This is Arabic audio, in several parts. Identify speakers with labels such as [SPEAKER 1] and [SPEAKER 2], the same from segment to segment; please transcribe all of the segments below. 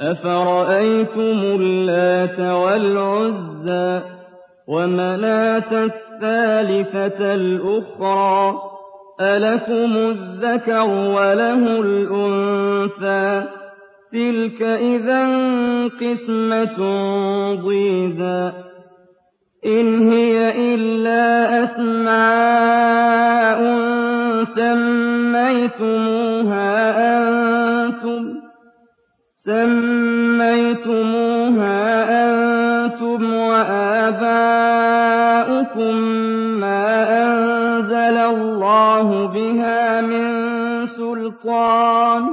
[SPEAKER 1] أفرأيتم اللات والعزى ومناة الثالثة الأخرى ألكم الذكر وله الأنثى تلك إذا قسمة ضيزى إن هي إلا أسماء سميتموها أنتم أنتم وآباؤكم ما أنزل الله بها من سلطان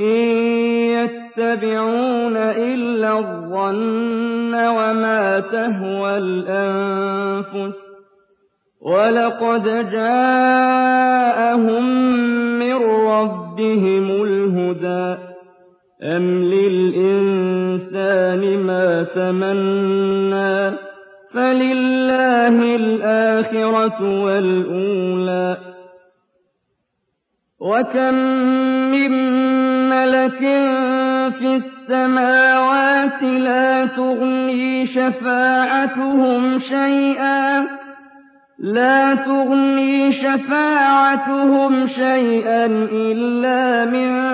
[SPEAKER 1] إن يتبعون إلا الظن وما تهوى الأنفس ولقد جاءهم من ربهم الهدى أم للإنسان ما تمنى فلله الآخرة والأولى وكم من ملك في السماوات لا تغني شفاعتهم شيئا لا تغني شفاعتهم شيئا إلا من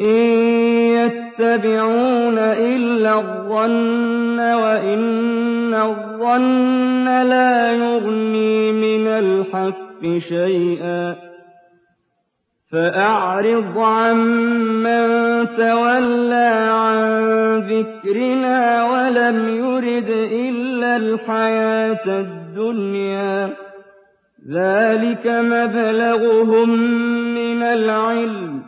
[SPEAKER 1] إن يتبعون إلا الظن وإن الظن لا يغني من الحق شيئا فأعرض عمن تولى عن ذكرنا ولم يرد إلا الحياة الدنيا ذلك مبلغهم من العلم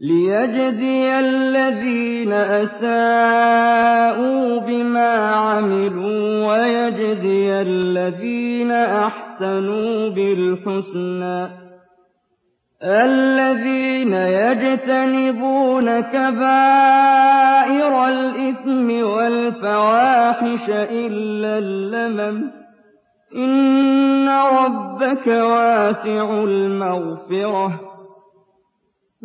[SPEAKER 1] ليجزي الذين أساءوا بما عملوا ويجزي الذين أحسنوا بالحسنى. الذين يجتنبون كبائر الإثم والفواحش إلا اللمم. إن ربك واسع المغفرة.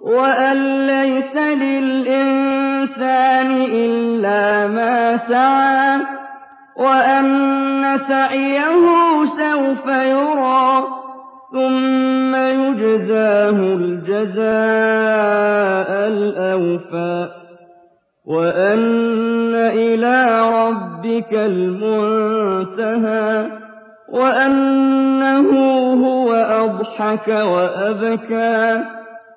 [SPEAKER 1] وَأَن لَّيْسَ لِلْإِنسَانِ إِلَّا مَا سَعَىٰ وَأَنَّ سَعْيَهُ سَوْفَ يُرَىٰ ثُمَّ يُجْزَاهُ الْجَزَاءَ الْأَوْفَىٰ وَأَنَّ إِلَىٰ رَبِّكَ الْمُنتَهَىٰ وَأَنَّهُ هُوَ أَضْحَكَ وَأَبْكَىٰ